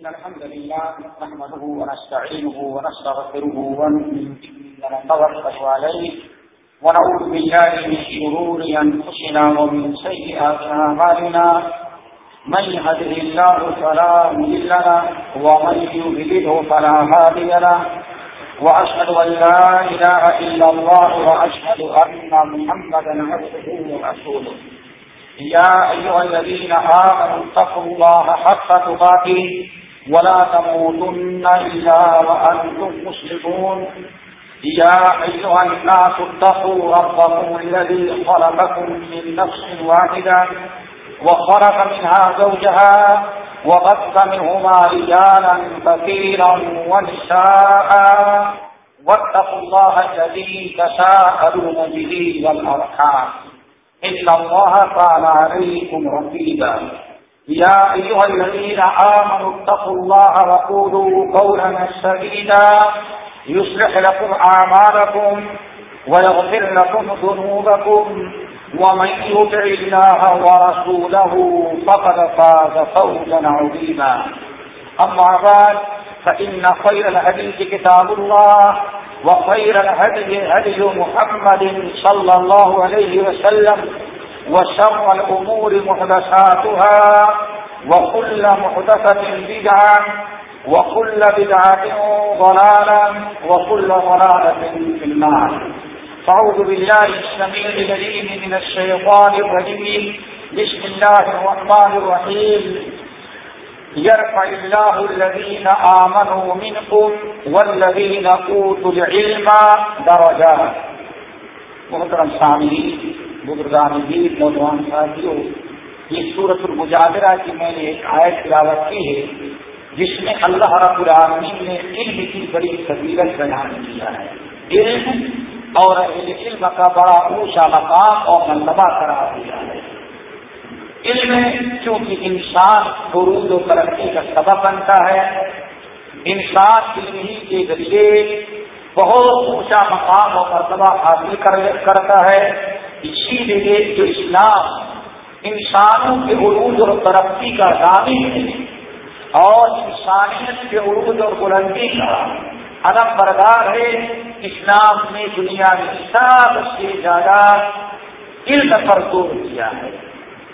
إن الحمد لله نحمده ونستعينه ونستغفره ونؤمن ونتوكل عليه ونعوذ بالله من شرور أنفسنا ومن سيئات أعمالنا. من يهده الله فلا مضل له ومن يضلله فلا هادي له. وأشهد أن لا إله إلا الله وأشهد أن محمدا عبده ورسوله. يا أيها الذين آمنوا اتقوا الله حق تقاته. ولا تموتن إلا وأنتم مسلمون. يا أيها الناس اتقوا ربكم الذي خلقكم من نفس واحدة وخلق منها زوجها وغط منهما رجالا كثيرا ونساء. واتقوا الله الذي تساءلون به والأرحام. إن الله قال عليكم رقيبا. يا أيها الذين آمنوا اتقوا الله وقولوا قولا سبيلا يصلح لكم أعمالكم ويغفر لكم ذنوبكم ومن يطع الله ورسوله فقد فاز فوزا عظيما. أما بعد، فإن خير الحديث كتاب الله وخير الهدي هدي محمد صلى الله عليه وسلم وشر الأمور محدثاتها وكل محدثة بدعة وكل بدعة ضلالة وكل ضلالة في النار. فعوذ بالله السميع الذين من الشيطان الرجيم. بسم الله الرحمن الرحيم. يرفع الله الذين آمنوا منكم والذين أوتوا العلم درجات. محترم سامعین بزرگان دین، نوجوان ساتھیوں، یہ سورت المجادرہ کی میں نے ایک آیت تلاوت کی ہے، جس میں اللہ رب العالمین نے علم کی بڑی فضیلت بیان کیا ہے۔ علم اور علم کا بڑا اونچا مقام اور مرتبہ قرار دیا ہے۔ علم چونکہ انسان عروج و ترقی کا سبب بنتا ہے، انسان علم ہی کے ذریعے بہت اونچا مقام و مرتبہ حاصل کرتا ہے۔ اسی لیے جو اسلام انسانوں کے عروج اور ترقی کا دعوی ہے اور انسانیت کے عروج اور بلندی کا ادب بردار ہے۔ اسلام نے دنیا میں سب سے زیادہ علم پر زور دیا ہے۔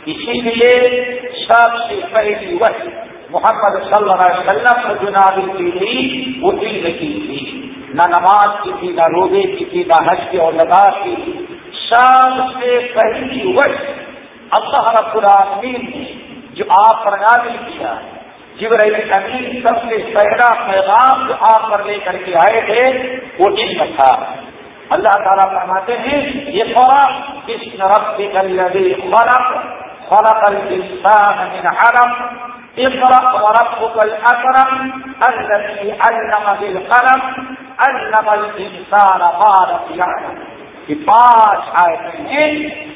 اسی لیے سب سے پہلی وقت محمد صلی اللہ علیہ وسلم کو جو نازل کی گئی وہ علم کی تھی۔ نہ نماز کی تھی، نہ روزے کی تھی، نہ حج کی اور لباس کی تھی۔ سب سے پہلی وقت اللہ رب العالمین نے جو آپ پر نازل کیا جبرائیل امین سب سے پہلا پیغام جو آپ پر لے کر کے آئے تھے، وہ علم تھا۔ اللہ تعالیٰ فرماتے ہیں، یہ خوراک اس رب کے خلق خلق الإنسان من علم اقرأ وربك الأكرم الذي علم بالقلم، علم الإنسان ما لم يعلم۔ یہ پانچ آیتیں ہیں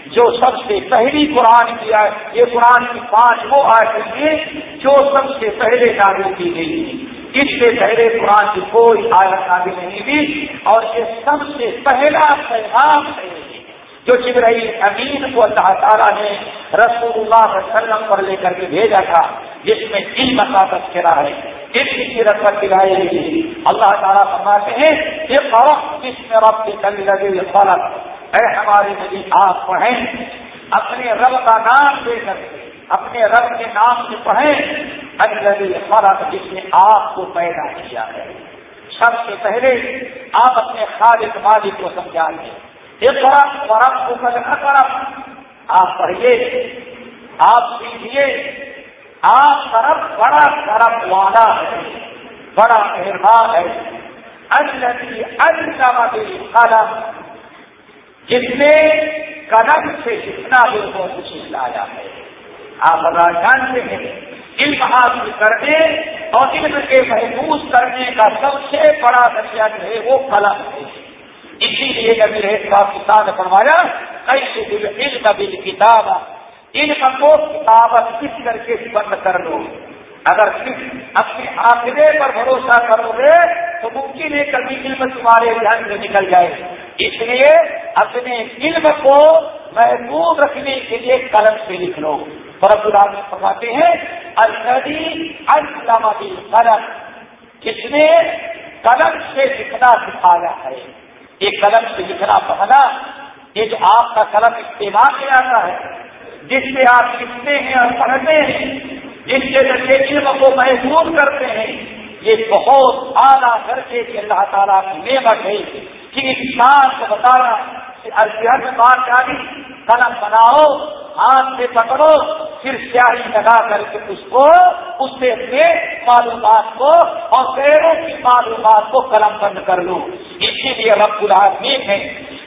جو سب سے پہلی قرآن کی آئے یہ قرآن کی پانچ وہ آیتیں ہیں جو سب سے پہلے نازل کی گئی تھی۔ اس سے پہلے قرآن کی کوئی آیت نازل نہیں تھی اور یہ سب سے پہلا پیغام ہے جو جبرائیل امین کو اللہ تعالیٰ نے رسول اللہ علیہ وسلم پر لے کر کے بھیجا تھا۔ جس میں علم کا تذکرہ ہے علم کی رقبت دلائی گئی اللہ تعالیٰ فرماتے ہیں یہ فرق جس میں رب کے کل لگے فرق اے ہمارے نبی، آپ پڑھیں، اپنے رب کا نام دے کر کے اپنے رب کے نام سے پڑھیں۔ اجلبی فرق جس نے آپ کو پیدا کیا ہے۔ سب سے پہلے آپ اپنے خالق مالک کو سمجھا دیں طرف فرق کو کرم آپ پڑھیے آپ سیکھیے آپ طرف بڑا کرم والا ہے، بڑا مہربان ہے۔ التی الدی قلم جس نے قدم سے جتنا بھی کو کچھ لایا ہے۔ آپ اگر جانتے ہیں، علم حاصل کرنے اور علم کے محفوظ کرنے کا سب سے بڑا ذریعہ جو ہے وہ قلم ہے۔ اسی لیے نبی رہے پاکستان نے فرمایا کیسے دل علم بل کتاب علم کو کتابت کس کر کے بند کر لو؟ اگر اپنے آخرے پر بھروسہ کرو گے، تو ممکن ہے کبھی علم تمہارے دھیان سے نکل جائے۔ اس لیے اپنے علم کو محبوب رکھنے کے لیے قلم سے لکھ لو۔ فرق فرماتے ہیں اسلم قلم کس نے قلم سے لکھنا سکھایا ہے؟ یہ قلم سے لکھنا پڑھنا یہ جو آپ کا قلم استعمال کیا جاتا ہے جس سے آپ لکھتے ہیں اور پڑھتے ہیں، جس سے علم کو محسوس کرتے ہیں، یہ بہت اعلیٰ درجے کی اللہ تعالیٰ کی نعمت ہے کہ انسان کو بتانا بات جاری قلم بناؤ، ہاتھ سے پکڑو، پھر سیاہی لگا کر کے اس کو، اس سے اپنے معلومات کو اور پیروں کی معلومات کو قلم بند کر لو۔ اسی لیے رب العالمین ہے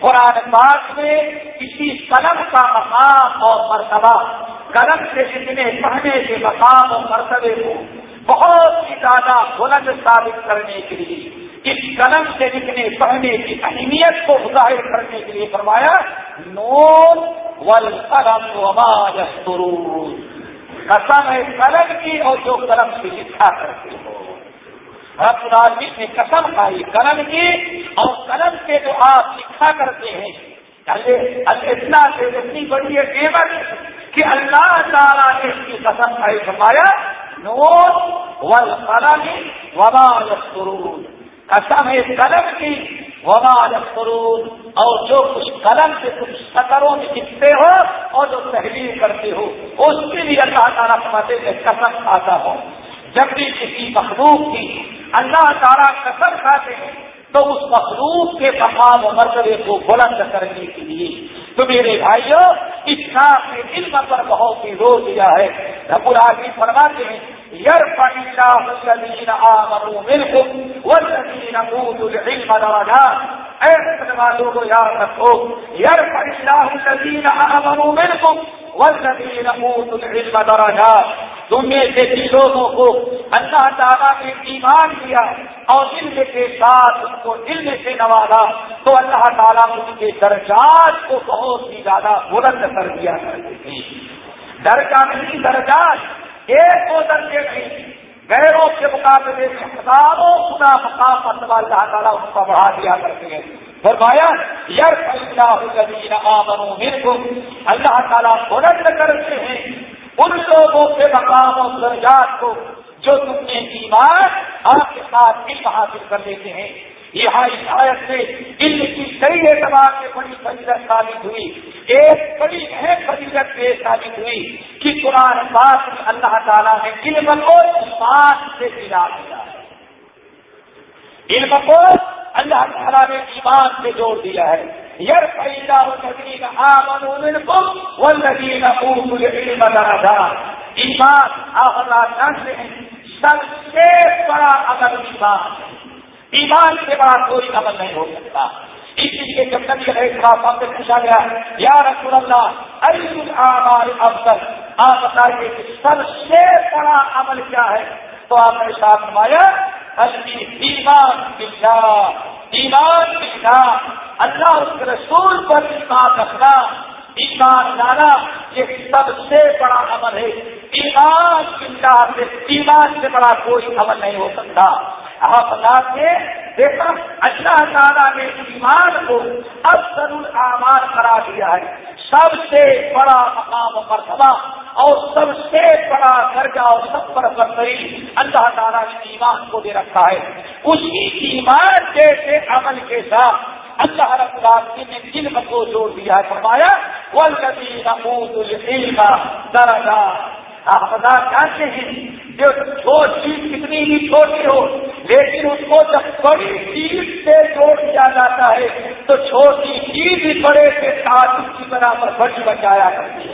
قرآن پاک میں کسی قلم کا مقام اور مرتبہ، قلم سے جتنے پڑھنے کے مقام اور مرتبے کو بہت ہی زیادہ بلند ثابت کرنے کے لیے، اس قلم سے لکھنے پڑھنے کی اہمیت کو ظاہر کرنے کے لیے فرمایا، نون ول قلم قسم ہے قلم کی اور جو قلم سے لکھا کرتے ہو۔ رب العالمین نے قسم کھائی، قلم کی اور قلم سے جو آپ لکھا کرتے ہیں۔ اتنا سے اتنی بڑی قیمت کہ اللہ تعالیٰ نے اس کی قسم کھائی، فرمایا نون ول وبا یسرون قسم ہے قلم کی، وما سرور اور جو کچھ قلم سے کچھ سطروں میں لکھتے ہو اور جو تحریر کرتے ہو، اس کے لیے اللہ تعالیٰ سمجھے میں قسم کھاتا ہوں۔ جب بھی کسی مخلوق کی اللہ تعالیٰ قسم کھاتے ہیں، تو اس مخلوق کے مقام و مرتبے کو بلند کرنے کے لیے تو میرے بھائیوں اس کام نے علم پر بہت ہی زور دیا ہے۔ رب العالمین فرماتے ہیں يرفع الله الذين آمنوا منكم والذين أوتوا العلم درجات۔ اے لوگوں یاد رکھو يرفع الله الذين آمنوا منكم والذين أوتوا العلم درجات۔ تم میں سے جن لوگوں کو اللہ تعالیٰ نے ایمان دیا اور علم کے ساتھ اس کو علم سے نوازا، تو اللہ تعالیٰ اس کے درجات کو بہت ہی زیادہ بلند کر دیا۔ کرتے تھے درجہ نہیں، درجات ایک دو درجے نہیں۔ غیروں کے مقابلے میں ہزاروں خدا مقام مرتبہ اللہ تعالیٰ ان کو بڑھا دیا کرتے ہیں۔ فرمایا یار اللہ اللہ تعالیٰ بلند کرتے ہیں۔ ان لوگوں کے مقام و درجات کو جو تم نے ایمان آپ کے ساتھ علم حاصل کر لیتے ہیں۔ یہاں اس آیت سے علم کی کئی اعتبار سے بڑی فضیلت ثابت ہوئی۔ ایک بڑی اہم فضیلت یہ ثابت ہوئی کہ قرآن پاک اللہ تعالیٰ نے علم کو ایمان سے ملا دیا ہے علم کو اللہ تعالیٰ نے ایمان سے جوڑ دیا ہے۔ یار پیدا نظین آمن کو وہ نظین علم درا ایمان آخر جانتے ہیں سب سے بڑا اگر ایمان ایمان کے بعد کوئی عمل نہیں ہو سکتا. اس لیے جب نبی علیہ السلام سے پوچھا گیا، یا رسول اللہ الاعمال افضل؟ آپ بتائیے کہ سب سے بڑا عمل کیا ہے؟ تو آپ نے ساتھ نمایا ایمان باللہ ایمان اللہ اس کے رسول پر ایمان رکھنا، ایمان لانا یہ سب سے بڑا عمل ہے۔ ایمان باللہ سے، ایمان سے بڑا کوئی عمل نہیں ہو سکتا۔ آپ نے دیکھا اللہ تعالیٰ نے ایمان کو افسر الامان کرا دیا ہے۔ سب سے بڑا مقام مرتبہ اور سب سے بڑا درجہ اور سب پر برتری اللہ تعالیٰ نے ایمان کو دے رکھا ہے۔ اسی ایمان جیسے عمل کے ساتھ اللہ رب العالمین نے علم کو جوڑ دیا ہے۔ فرمایا وہ کبھی کا درجہ آپ جانتے ہیں جو چیز کتنی ہی چھوٹی ہو، لیکن اس کو جب بڑی چیز سے جوڑ دیا جاتا ہے، تو چھوٹی چیز ہی بڑے کے ساتھ اس کی طرح پر بڑی بچایا کرتی ہے۔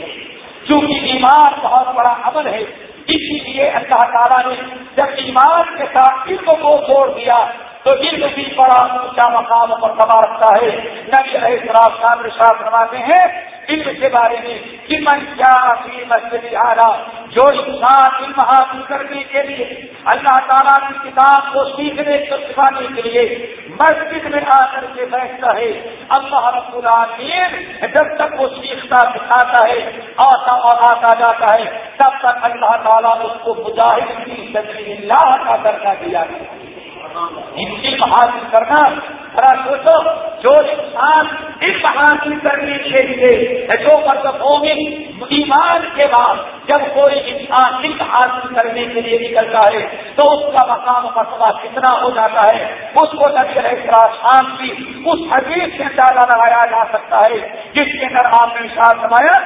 چونکہ ایمان بہت بڑا عمل ہے، اسی لیے اللہ تعالیٰ نے جب ایمان کے ساتھ علم کو چھوڑ دیا، تو علم بھی بڑا اونچا مقام پر تباہ رکھتا ہے۔ نبی علیہ السلام شام رشاط ہیں علم کے بارے میں کہ من کیا مسجد آ جو انسان علم حاصل کرنے کے لیے اللہ تعالیٰ کی کتاب کو سیکھنے کو سکھانے کے لیے مسجد میں آ کر کے بیٹھتا ہے۔ اللہ رب العالمین جب تک وہ سیکھتا سکھاتا ہے، آتا اور آتا جاتا ہے، تب تک اللہ تعالیٰ اس کو مجاہد کی سبیل اللہ کا درجہ دیا۔ علم حاصل کرنا سوچو، جو انسان علم حاصل کرنے کے لیے جو مرد مومن ایمان کے بعد جب کوئی انسان علم حاصل کرنے کے لیے نکلتا ہے، تو اس کا مقام مرتبہ کتنا ہو جاتا ہے؟ اس کو نبی علیہ شانتی اس حدیث سے زیادہ لگایا جا سکتا ہے، جس کے اندر آپ نے ساتھ سمایا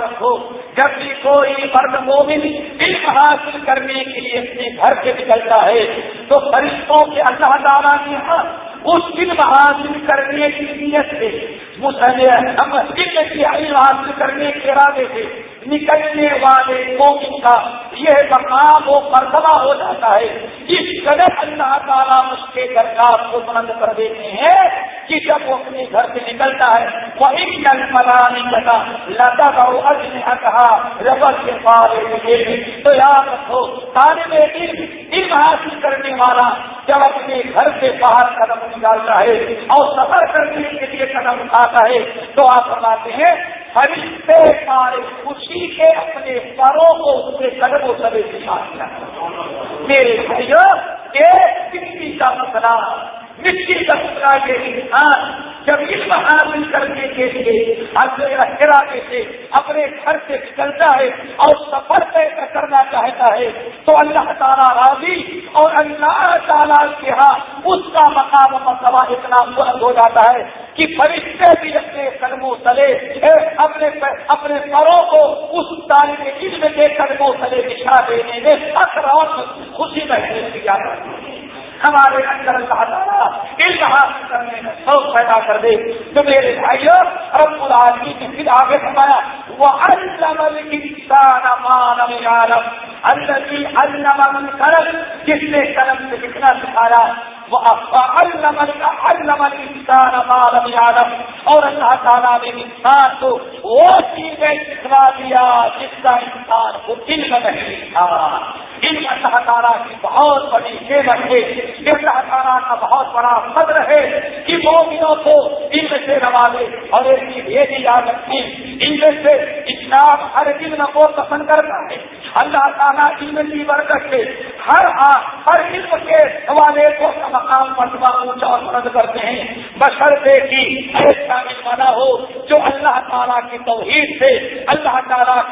رکھو، جب بھی کوئی مرد مومن علم حاصل کرنے کے لیے اپنے گھر سے نکلتا ہے، تو فرشتوں کے اللہ تعالیٰ نے اس علم حاصل کرنے کی نیت سے ہم علم کی علم حاصل کرنے کے ارادے سے نکلنے والے مومن کا یہ مقام و مرتبہ ہو جاتا ہے۔ اس قدر اللہ تعالیٰ اس کے درکار کو بند کر دیتے ہیں کہ جب وہ اپنے گھر سے نکلتا ہے وہ ایک نل ملا نکلتا لتا کا اج نے کہا ربر کے پارے تو یاد رکھو، طالب علم علم حاصل کرنے والا جب اپنے گھر سے باہر قدم نکالتا ہے اور سفر کرنے کے لیے قدم اٹھاتا ہے تو آپ بتاتے ہیں، فرشتے سارے خوشی کے اپنے پروں کو اس کے قدم و سبے دکھا دیا۔ میرے بھائیوں ایک کسی کا مسئلہ مٹی کا کے انسان جب علم حاصل کرنے کے لیے ارادے سے اپنے گھر سے نکلتا ہے اور سفر طے کرنا چاہتا ہے، تو اللہ تعالیٰ راضی اور اللہ تعالیٰ کے ہاں اس کا مقام مرتبہ اتنا بلند ہو جاتا ہے کہ فرشتے بھی اپنے قدموں تلے اپنے اپنے پروں کو اس طالب علم کے قدموں تلے دکھا دینے میں اثر خوشی محسوس کیا کرتی ہے ہمارے اندر اللہ تعالیٰ علم حاصل کرنے میں شوق پیدا کر دے۔ تو میرے بھائیوں رب العالمی نے پھر آگے بتایا وہ علم الانسان ما لم يعلم۔ الذي علم بالقلم جس نے قلم سے لکھنا سکھایا علم علم الانسان ما لم يعلم اور اللہ تعالیٰ نے انسان کو وہ چیزیں سکھلا دیا جس کا انسان کو علم نہیں تھا۔ ان اللہ تعالیٰ کی بہت بڑی نعمت ہے۔ اللہ تعالیٰ کا بہت بڑا قدر ہے کہ مومنوں کو ان سے روالے اور ایک چیز یہ بھی یاد رکھیں ان میں سے اسلام ہر علم کو پسند کرتا ہے۔ اللہ تعالیٰ علم کی برکت سے ہر ہر علم کے حوالے کو مقام مرتبہ اونچا اور مدد کرتے ہیں۔ بشرطے کی ایسا علم نہ ہو جو اللہ تعالیٰ کی توحید سے، اللہ تعالیٰ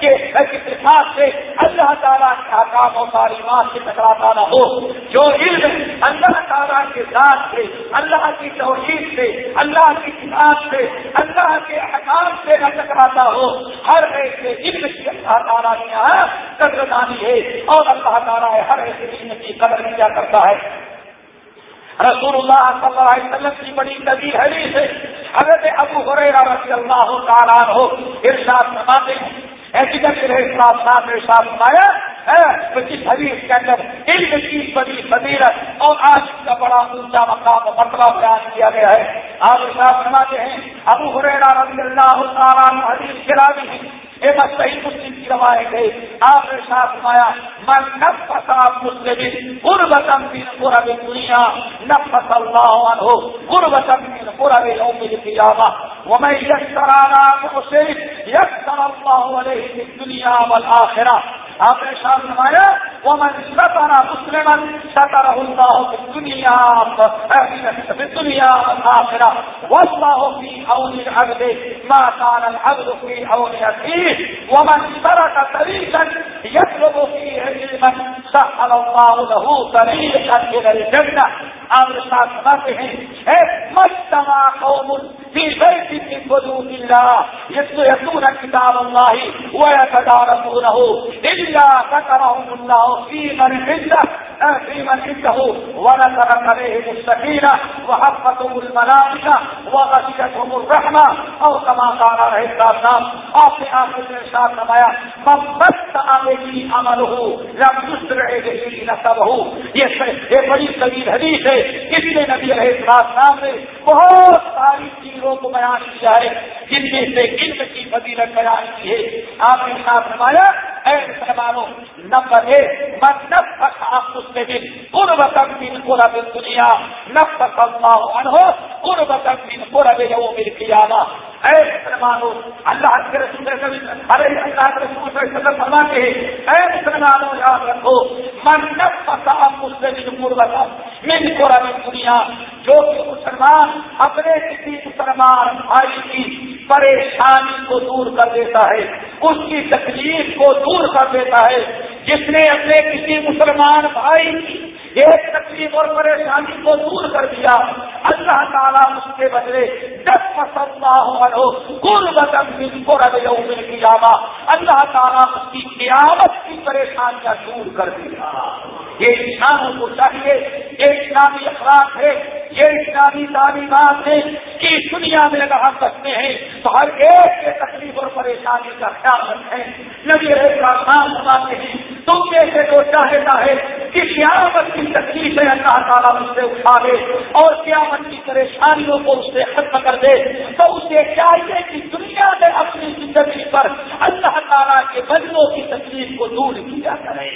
کی صفات سے، اللہ تعالیٰ احکام و تعلیمات سے ٹکراتا نہ ہو۔ جو علم اللہ تعالیٰ کے ذات سے، اللہ کی توحید سے، اللہ کی کتاب سے، اللہ کے احکام سے نہ ٹکراتا ہو، ہر ایسے علم کی اللہ تعالیٰ نے کے یہاں قدردانی ہے اور اللہ تعالیٰ ہر ایسے علم کی قدر کیا کرتا ہے۔ رسول اللہ صلی اللہ علیہ وسلم کی بڑی طبی حدیث ہے، حضرت ابو ہریرا رضی اللہ تعالیٰ ہو ارشاد فرماتے ہیں۔ ایسی جب صاحب صاحب ارشاد فرمایا جس حدیث کے اندر علم کی بڑی فضیلت اور آج کا بڑا اونچا مقام مرتبہ بیان کیا گیا ہے۔ آپ صاحب فرماتے ہیں، ابو ہریرا رضی اللہ تعالیٰ حدیث خرابی ایک صحیح مسلم کی روایت ہے۔ آپ نے ساتھ سنایا من نفس مسلم قربتم من قرب دنیا نفس اللہ عنہ قربتم من قرب یوم القیامہ۔ ومن یسر على محسن یسر اللہ علیہ في الدنیا والآخرہ۔ آپ نے ساتھ سنایا ومن ستر مسلما ستر اللہ في الدنیا في الدنیا والآخرہ والله في عون العبد ما كان العبد في عون اخيه ومن ترك طريقا يطلب فيه علما سهل الله له طريقا الى الجنه امر ساتھ ہیں مجتمع قوم في بيت من بيوت الله يتلون وغشيتهم كما قال عليه السلام نے ساتھ نمایا ممبت آگے کی عمل ہو رب دوسرے نسب ہو یہ بڑی طویل حدیث ہے اس نے نبی رہے نام نے بہت ساری چیزوں کو بیان کیا ہے، جن میں سے علم کی فضیلت بیان کی ہے۔ آپ نے ساتھ فرمایا، اے مسلمانوں نمبر ایک من نفس آپ اس میں دن قربت من قرب دنیا نفس اللہ عنہ قرب قربت من قرب یوم القیامہ۔ اے مسلمانوں، اللہ کے رسول ارے اللہ کے رسول فرماتے ہیں، اے مسلمانوں، یاد رکھو، من مسلم من قرآن دنیا جو کہ مسلمان اپنے کسی مسلمان بھائی کی پریشانی کو دور کر دیتا ہے، اس کی تکلیف کو دور کر دیتا ہے، جس نے اپنے کسی مسلمان بھائی کی ایک تکلیف اور پریشانی کو دور کر دیا۔ اللہ تعالیٰ اس کے بدلے دس پسند ہو کل بدم دن کو ربے کی جاوا اللہ تعالیٰ اس کی قیامت کی پریشانیاں دور کر دیا۔ یہ انسانوں کو چاہیے، یہ اسلامی اخلاق ہے، یہ اسلامی تعلیمات ہے کہ اس دنیا میں اگر ہم سکتے ہیں تو ہر ایک کے تکلیف اور پریشانی کا خیال رکھیں۔ نبی کا کام بناتے ہیں تم میں سے جو چاہتا ہے کہ قیامت کی تکلیف ہے اللہ تعالیٰ اس سے اٹھا دے اور قیامت کی پریشانیوں کو اس سے ختم کر دے، تو اسے چاہیے کہ دنیا میں اپنی زندگی پر اللہ تعالیٰ کے بندوں کی تکلیف کو دور کیا کرے۔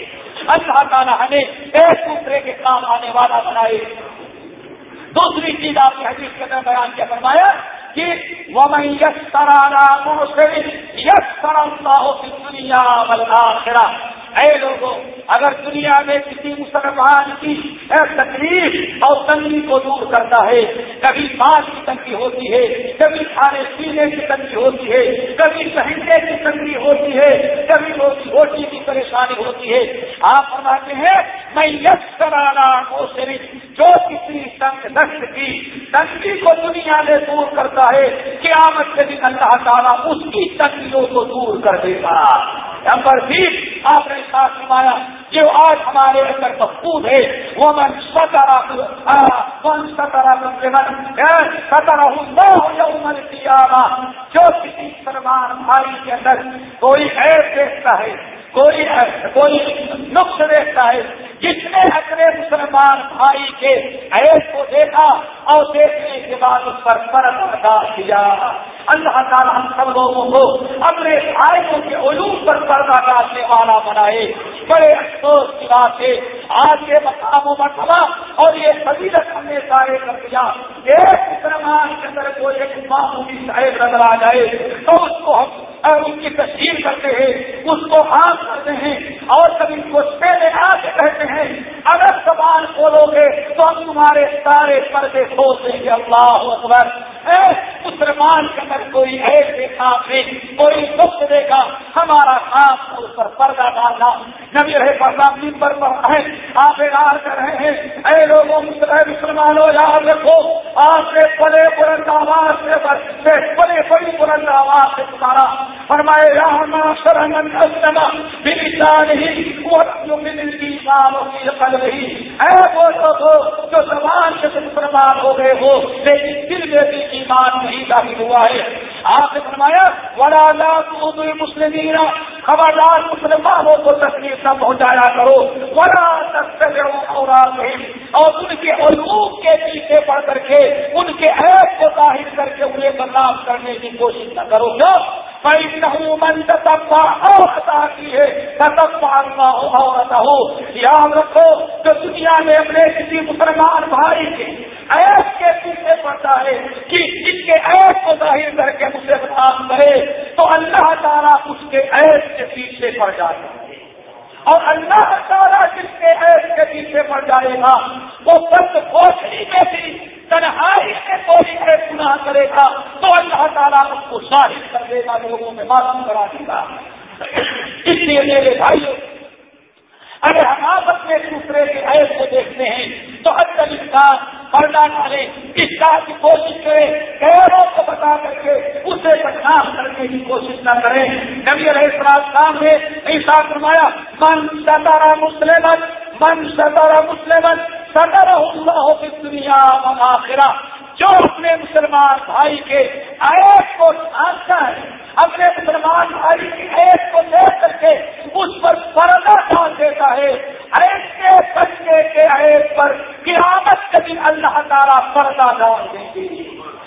اللہ تعالیٰ ہمیں ایک دوسرے کے کام آنے والا بنائے۔ دوسری چیز آپ کی حدیث کے اندر بیان کیا فرمایا کہ وہ میں یس سرانا یس سرا ہو دنیا بلکہ اے لوگوں اگر دنیا میں کسی مسلمان کی تکلیف اور تنگی کو دور کرتا ہے، کبھی بانس کی تنگی ہوتی ہے، کبھی کھانے پینے کی تنگی ہوتی ہے، کبھی پہننے کی تنگی ہوتی ہے، کبھی روٹی روٹی کی پریشانی ہوتی ہے۔ آپ فرماتے ہیں، میں یس کرانا وہ صرف جو کسی تنگ دست کی تنگی کو دنیا میں دور کرتا ہے، قیامت کے دن اللہ تعالیٰ اس کی تنگیوں کو دور کر دے گا۔ نمبر بیس آپ نے ساتھ نمایا جو آج ہمارے اندر محفوظ ہے۔ وہ من سترا من سترا سترا ہوں جو کسی سلمان بھائی کے اندر کوئی ایپ دیکھتا ہے، کوئی کوئی نقص دیکھتا ہے جس نے اپنے مسلمان بھائی کے ایپ کو دیکھا اور دیکھنے کے بعد اس پر فرق ادا کیا۔ اللہ تعالیٰ ہم سب لوگوں کو اپنے بھائیوں کے علوم پر پردہ ڈالنے والا بنائے۔ بڑے افسوس کی بات ہے، آج کے مقام و مرتبہ اور یہ فضیلت ہم نے سارے کر دیا۔ ایک مسلمان کے اندر کوئی ایک معمولی صاحب نظر آ جائے تو اس کو ہم ان کی تشہیر کرتے ہیں، اس کو عام کرتے ہیں اور کبھی کو پہلے آ کے کہتے ہیں، اگر سوال کھولو گے تو ہم تمہارے سارے پردے کھول دیں گے۔ اللہ اکبر۔ مسلمان کے اندر کوئی ایسے کام نہیں، کوئی دکھ دے گا۔ ہمارا کام اس پر پردہ ڈالنا۔ نبی رہے پردہ پر ہے آپ اعلان کر رہے ہیں۔ اے لوگوں، مسلمانوں یاد رکھو، آپ نے بڑے بلند آواز سے بڑے بڑی بلند آواز سے پکارا۔ فرمائے راما شرمن اسلم بلسانه ہی جو مل کی کام اے وہ لوگ جو زبان سے مسلمان ہو گئے ہو، لیکن دل میں بھی ایمان نہیں داخل ہوا ہے۔ آپ نے فرمایا، ولا لا تؤذوا المسلمين خبردار مسلمانوں کو تکلیف نہ پہنچایا کرو، ولا اور ان کے علوم کے پیچھے پڑھ کر کے، ان کے عیب کو ظاہر کر کے انہیں بدلاؤ کرنے کی کوشش نہ کرو۔ جو من اور کی ہے عورت ہو یاد رکھو، جو دنیا میں اپنے کسی مسلمان بھائی کے ایپ کے پیچھے پڑتا ہے، کہ جس کے ایپ کو ظاہر کر کے اسے بدام کرے، تو اللہ تعالیٰ اس کے ایپ کے پیچھے پڑ جاتا ہے۔ اور اللہ تعالیٰ جس کے ایپ کے پیچھے پڑ جائے گا، وہ بند کوشری میں بھی تنہائی میں کوئی ایپ گناہ کرے گا۔ تو اللہ تعالیٰ اس کو ظاہر کر دے گا، لوگوں میں معلوم کرا دے گا۔ اس لیے میرے بھائیوں، اگر ہم آپس میں دوسرے کے ایپ کو دیکھتے ہیں، تو حد انسان پردہ ڈالے اس بات کی کوشش کرے غیروں کو بتا کر کے اسے بدنام کرنے کی کوشش نہ کرے نبی علیہ السلام کام نے ایسا فرمایا، من ستارا مسلم من ستارا مسلم ستارا اللہ کی دنیا آخرا جو اپنے مسلمان بھائی کے ایپ کو ڈھانکتا ہے، اپنے مسلمان بھائی کی ایپ کو دیکھ کر کے اس پر پردہ ڈال دیتا ہے۔ ایسے بچے کے ایپ پر قیامت کے دن اللہ تعالیٰ پردہ ڈال دیں گے۔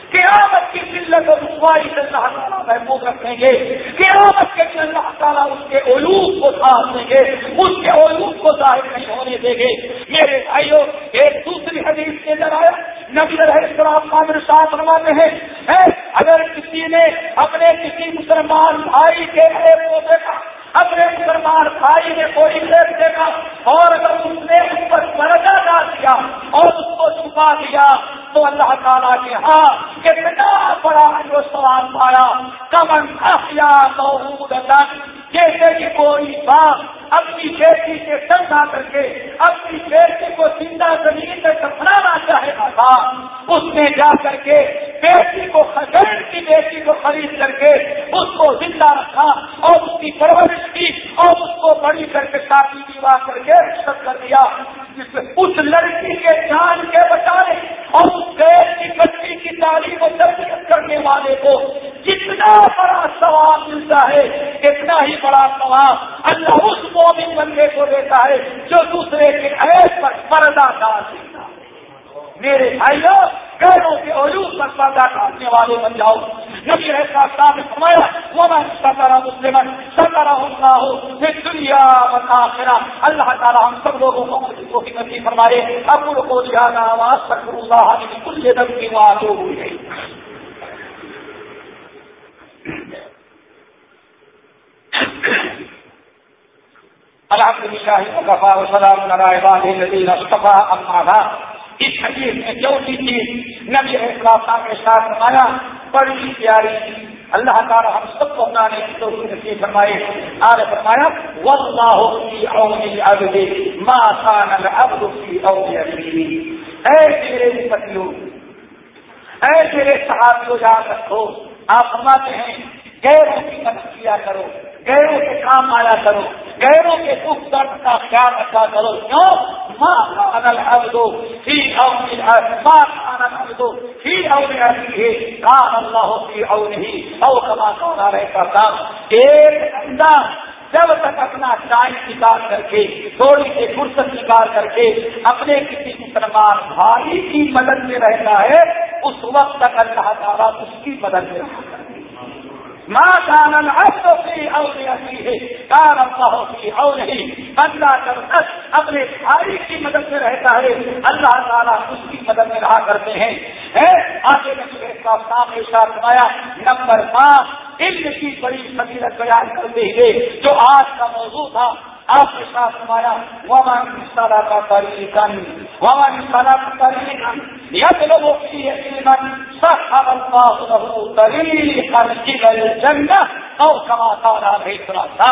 قیامت کی قلت اور رسوائی سے اللہ تعالیٰ محبوب رکھیں گے۔ قیامت کے دن اللہ تعالیٰ اس کے علوم کو ساتھ دیں گے۔ اس کے علوم کو ظاہر نہیں ہونے دیں گے۔ میرے بھائیوں، ایک دوسری حدیث کے اندر آیا۔ نبی رہے السلام کا ساتھ روانے ہیں اگر کسی نے اپنے کسی مسلمان بھائی کے کو دیکھا اپنے مسلمان بھائی نے کوئی دیکھ دیکھا اور اگر اس نے اس پر پردہ ڈال دیا اور اس کو چھپا دیا تو اللہ تعالیٰ کے ہاں کتنا بڑا جو سوال پایا کمن افیا جیسے کہ کوئی باپ اپنی بیٹی کے سنگا کر کے اپنی بیٹی کو زندہ زمین میں دفنانا چاہے گا تھا، اس نے جا کر کے بیٹی کو خزین کی بیٹی کو خرید کر کے اس کو زندہ رکھا اور اس کی پرورش کی اور اس کو بڑی کر کے شادی وواہ کر کے رشت کر دیا اس لڑکی کے جان کے بچانے اور اس دیش کی بچی کی تعلیم و تربیت کرنے والے کو جتنا بڑا ثواب ملتا ہے، اتنا ہی بڑا ثواب اللہ اس مومن بندے کو دیتا ہے جو دوسرے کے عیب پر پردہ ڈال دیتا ہے۔ میرے بھائیوں گھروں کے عروج پر پردہ ڈالنے والے بن جاؤ۔ نبی ایسا کام فرمایا وہ میں ستارہ مسلم ستارہ ہوتا ہو پھر دنیا بتا اللہ تعالیٰ ہم سب لوگوں کو نصیب فرمائے ابو کو جانا آواز تک اللہ کل دم کی بات ہو گئی الحمد للہ وقفا وسلام علی عباد الذین اصطفى اما بعد. اس حدیث میں چوتھی چیز نبی اخلاق کے ساتھ فرمایا بڑی پیاری اللہ تعالیٰ ہم سب کو اپنانے کی تو نصیب فرمائے آج فرمایا واللہ فی عون العبد ما كان العبد فی عون اخیه اے میرے پتیوں اے میرے صحابیوں یاد رکھو آپ فرماتے ہیں غیروں کی مدد کیا کرو غیروں کے کام آیا کرو غیروں کے دکھ درد کا خیال رکھا کرو۔ کیوں ماں انل ابدو ہی ماں کام اللہ کی نہیں او کما کھانا رہتا تھا ایک بندہ جب تک اپنا ٹائم نکال کر کے تھوڑی سی فرصت نکال کر کے اپنے کسی مسلمان بھائی کی مدد میں رہتا ہے، اس وقت تک اللہ تعالیٰ اس کی مدد میں رہتا ہے۔ ماں کانن فی اور ہے کان اللہ فی اور نہیں بندہ جب تک اپنے بھائی کی مدد میں رہتا ہے، اللہ تعالیٰ اس کی مدد میں رہا کرتے ہیں۔ آگے نبی کا ساتھ آیا نمبر پانچ، علم کی بڑی فضیلت بیان کرتے ہوئے جو آج کا موضوع تھا، آپ کے ساتھ ہمارا ومن سلا کا طریقن ومن سلا کا طریقن ید لوگوں کی یقیناً سخر اللہ له طریقا الى الجنہ اور کما تعالیٰ رہی تھا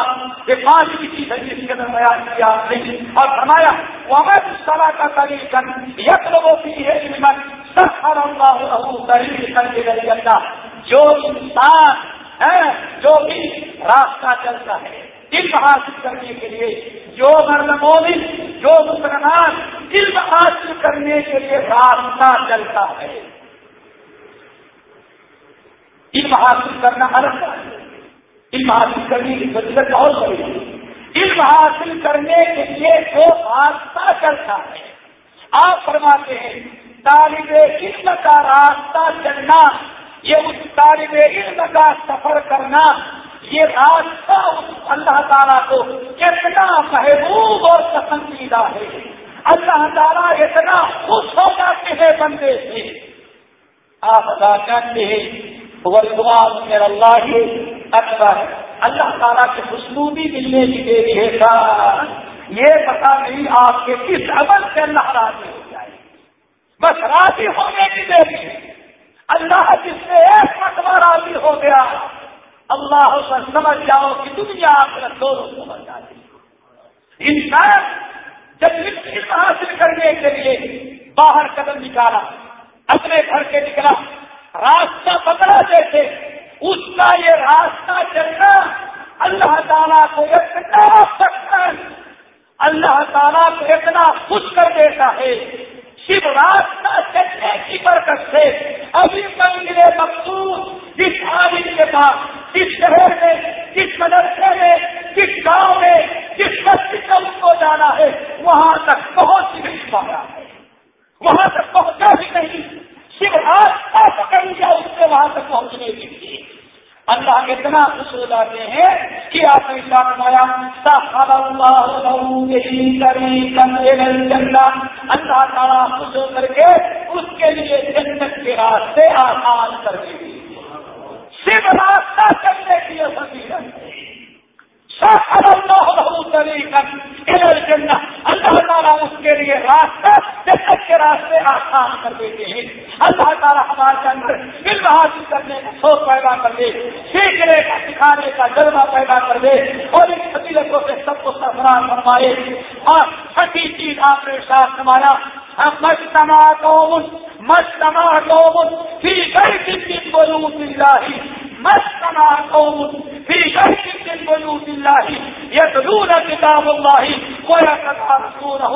یہ پانچ کسی حدیث کے اندر بیان کیا آپ نے اور فرمایا ومن سلا کا طریقن ید لوگوں کی یقیناً سخر اللہ له طریقا الى الجنہ جو انسان ہے جو بھی راستہ چلتا ہے، علم حاصل کرنے کے لیے، جو مرد مومن، جو مسلمان، علم حاصل کرنے کے لیے راستہ چلتا ہے۔ علم حاصل کرنا الگ ہے۔ علم حاصل کرنے کی فضیلت بہت بڑی ہے۔ علم حاصل کرنے کے لیے جو راستہ چلتا ہے۔ آپ فرماتے ہیں، طالب علم کا راستہ چلنا، یہ اس طالب علم کا سفر کرنا، یہ راستہ اللہ تعالیٰ کو کتنا محبوب اور پسندیدہ ہے۔ اللہ تعالیٰ اتنا خوش ہو جاتے ہیں بندے سے۔ آپ ادا کرتے ہیں میرا اللہ ہی اچھا ہے اللہ تعالیٰ کی خوشبوبی ملنے کی دیری ہے یہ پتا نہیں آپ کے کس عمل سے اللہ راضی ہو جائے. بس راضی ہونے کی دیری ہے. اللہ جس سے ایک مرتبہ راضی ہو گیا. اللہ پر سمجھ جاؤ کہ دنیا آپ دونوں سمجھ جاتی انسان جب علم حاصل کرنے کے لیے باہر قدم نکالا، اپنے گھر کے نکلا راستہ پکڑا جیسے اس کا یہ راستہ چلنا اللہ تعالیٰ کو اتنا سکن اللہ تعالیٰ کو اتنا خوش کر دیتا ہے۔ صرف راستہ چلنے کی برکت سے ابھی منگل مقصود جس عالم کے پاس، جس شہر میں، جس مدرسے میں، جس گاؤں میں، جس مسجد کا اس کو جانا ہے، وہاں تک پہنچ نہیں پایا ہے۔ وہاں تک پہنچا بھی نہیں۔ راستہ پکڑ لیا اس سے وہاں تک پہنچنے کے لیے۔ اللہ اتنا خوش ہو جاتے ہیں کہ آپ نے فرمایا اللہ تعالیٰ خوش ہو کر کے اس کے لیے جنت کے راستے آسان کر کے قریب راستہ چلنے کی اللہ اللہ تعالیٰ اس کے لیے راستہ جنت کے راستے آسان کر دیتے ہیں۔ اللہ تعالیٰ ہمارے اندر علم حاصل کرنے کا سوچ پیدا کر دے، سیکھنے کا، سکھانے کا جذبہ پیدا کر دے اور ان فضیلتوں سے سب کو سرفراہ فرمائے۔ اور چھٹی چیز آپ نے ساتھ نمایا مجتمع قوم مجتمع قوم، فی بیت من بیوت اللہ قوم فی بیت من بیوت اللہ یتلون کتاب اللہ ویتدارسونہ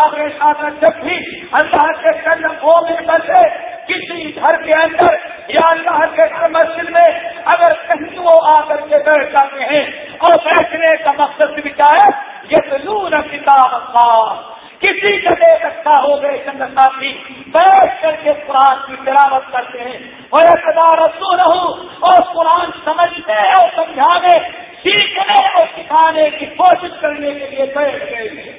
آپ نے ساتھ جب بھی اللہ کے کلم وہ مل سے کسی گھر کے اندر یا اللہ کے گھر مسجد میں اگر کہیں وہ آ کر کے بیٹھ جاتے ہیں اور بیٹھنے کا مقصد بھی کیا ہے؟ یتلون کتاب اللہ کسی جگہ اکٹھا ہو گئے چند ساتھی بیٹھ کر کے قرآن کی تلاوت کرتے ہیں۔ اور اقدار رسول ہوں اور قرآن سمجھتے ہیں اور سمجھانے، سیکھنے اور سکھانے کی کوشش کرنے کے لیے بیٹھ گئے ہیں۔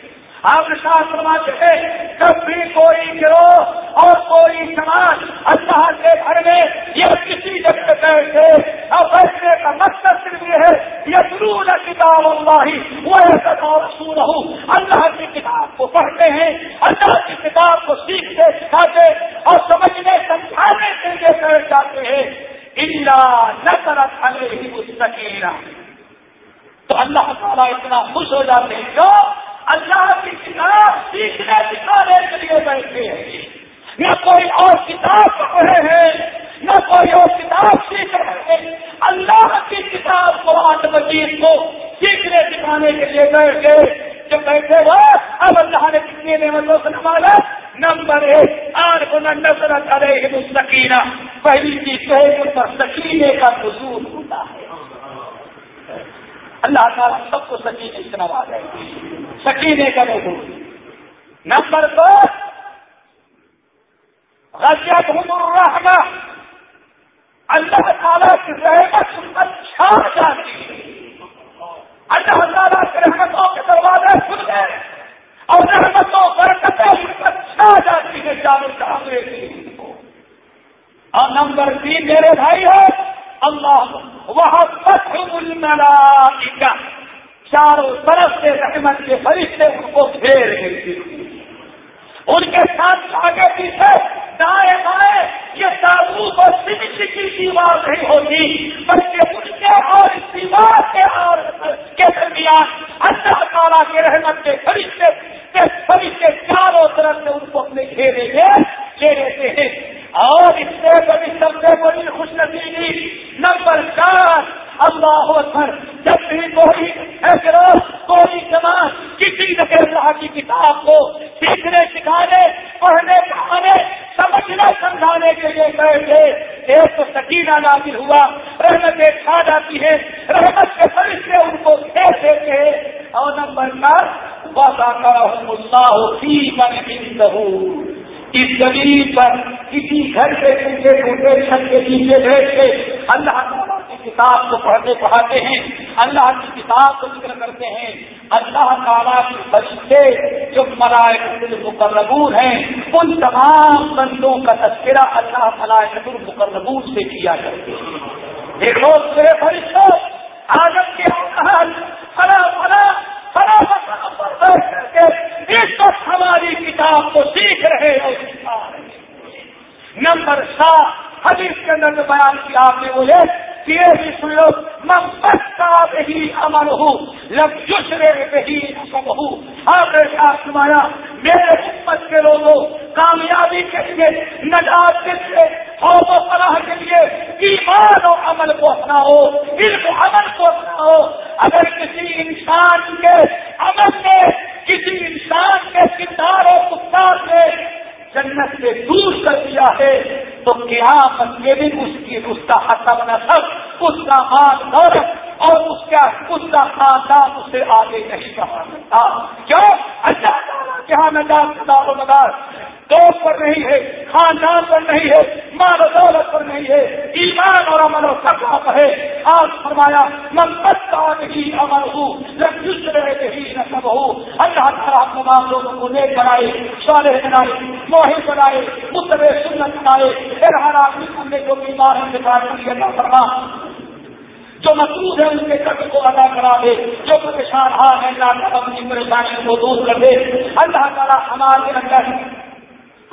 آپ ساتھ فرماتے ہیں، جب بھی کوئی گروہ اور کوئی سماج اللہ کے گھر میں یا کسی جگہ بیٹھے اور بیٹھنے کا مقصد صرف یہ ہے یہ ضرور کتاب اللہ وہ رسول ہوں اللہ کی کتاب کو پڑھتے ہیں، اللہ کی کتاب کو سیکھتے، سکھاتے اور سمجھنے بیٹھ اللہ علیہ مستقینا تو اللہ تعالیٰ اتنا خوش ہو جاتے ہیں کیوں اللہ کی کتاب سیکھنے سکھانے کے لیے بیٹھے ہیں۔ نہ کوئی اور کتاب پڑھ رہے ہیں، نہ کوئی اور کتاب سیکھ رہے ہیں۔ اللہ کی کتاب قرآن مجید کو سیکھنے سکھانے کے لیے بیٹھے جو بیٹھے وہ، اب اللہ نے کتنے نعمتوں سے نمانا نمبر ایک آٹھ کو نظر کرے مستقینہ پہلی چیز ہے ان پر سکینے کا حضور ہوتا ہے اللہ تعالیٰ سب کو سکینے سے نوازے سکینے کا محدود نمبر دو غزیت الرحمہ اللہ تعالیٰ کی رحمت ان پر چھا جاتی ہے اللہ تعالیٰ کی رحمتوں کے دروازے کھل گئے اور رحمتوں برکتیں ان پر چھا جاتی ہے جانو چاہے اور نمبر تین میرے بھائی ہے اللہ وہ الملائکہ چاروں طرف سے رحمت کے فرشتے ان کو گھیر گئی ان کے ساتھ آگے پیچھے دائیں بائیں یہ تعلق اور سمت کی دیوار نہیں ہوتی، بلکہ ان کے اور دیوار کے اور کے درمیان اللہ تعالیٰ کے رحمت کے فرشتے کے چاروں طرف سے ان کو اپنے گھیرے گے گھیرے ہیں۔ اور اس سے بڑی سب سے بڑی خوش نصیبی نمبر چار اللہ اکبر، جب بھی کوئی اعتراض، کوئی جماعت کسی نقل اللہ کی کتاب کو سیکھنے، سکھانے، پڑھنے، پڑھانے، سمجھنے، سمجھانے کے لیے بیٹھے ایک تو سکینہ نازل ہوا، رحمت کھا جاتی ہے، رحمت کے فرشتے ان کو پھیر دیتے ہیں۔ اور نمبر چار وضا کرم اللہ فی من اس زمین پر کسی گھر کے ٹوٹے ٹوٹے چھت کے نیچے بیٹھ کے اللہ تعالیٰ کی کتاب کو پڑھنے پڑھاتے ہیں اللہ کی کتاب کو ذکر کرتے ہیں اللہ تعالیٰ کے بچے جو ملائک المقربون ہیں ان تمام بندوں کا تذکرہ اللہ ملائک المقربون سے کیا کرتے ہیں ایک میرے فرشتوں آدم کے فلا فلا اس وقت ہماری کتاب کو سیکھ رہے ہیں نمبر سات، حدیث کے اندر بیان کیا آپ نے مجھے یہ بھی سن لو میں کا ہی امن ہوں لب جسرے ہی سب ہوں آپ نے ساتھ سمایا میرے حکمت کے لوگوں، کامیابی کے لیے، نجات کے لیے، خوف و فلاح کے لیے، ایمان و عمل کو اپناؤ، علم عمل کو اپناؤ۔ اگر کسی انسان کے عمل میں کسی انسان کے کردار اور کتاب نے جنت سے دور کر دیا ہے، تو کیا میں بھی اس کی اس کا حسب نصب، اس کا مان دولت اور اس کا اس کا خاندان اسے آگے نہیں کہا سکتا۔ کیوں؟ اللہ تعالیٰ کے یہاں نجات دار و مدار دوست پر نہیں ہے، خاندان پر نہیں ہے، مال و دولت پر نہیں ہے، ایمان اور امن و سکا پر ہے۔ آج فرمایا، من بچہ نہیں امن ہوں دوسرے نہیں نصب ہو اللہ تعالیٰ تمام لوگوں کو نیک بنائے سارے بنائے موہر بنائے متب سنت بنائے۔ پھر ہر آدمی ہم نے جو بیمار ہے اللہ کرنا جو مقروض ہے ان کے قرض کو ادا کرا دے۔ جو پریشان ہار ہے اللہ تعالیٰ اپنی پریشانی کو دور کر دے۔ اللہ تعالیٰ ہمارے اندر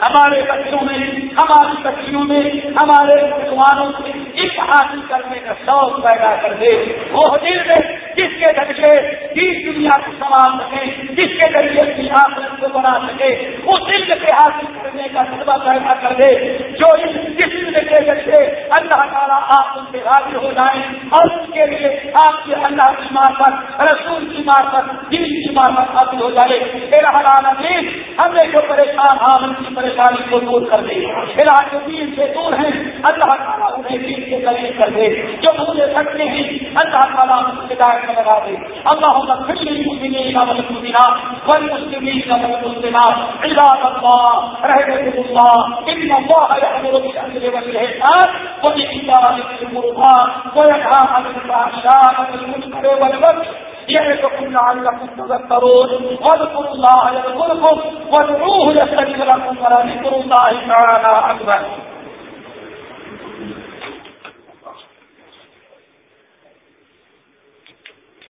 ہمارے بچوں میں، ہماری بچیوں میں، ہمارے مسلمانوں میں اس حاصل کرنے کا شوق پیدا کر دے۔ وہ دل میں جس کے ذریعے تیس دنیا کو سنبھال سکے، جس کے ذریعے کی آخرت کو بنا سکے۔ اس علم کے حاصل کرنے کا جذبہ پیدا کر دے، جو جس علم کے ذریعے اللہ تعالیٰ آپ ان سے حاضر ہو جائیں اور اس کے لیے آپ کے اللہ کی مارفت، رسول کی مارفت دل کی حاصل ہو جائے میرا حال ہم نے جو پریشان ہاں ان کی پریشانی کو دور کر دے۔ علاج جو دین سے دور ہیں۔ اللہ تعالیٰ انہیں دین کے قریب کر دے۔ جو مجھے سکتے ہیں، اللہ تعالیٰ ہدایت میں لگا دے۔ اللہ پھر المسلمین والمسلمات والمسلمين والمسلمات۔ عباد الله رحمكم الله إن الله يأمر بالعدل والإحسان وإيتاء ذي القربى وينهى عن الفحشاء والمنكر والبغي یہ لعلكم تذكرون واذكروا الله يذكركم وادعوه يستجب لكم ولذكر الله تعالى أكبر.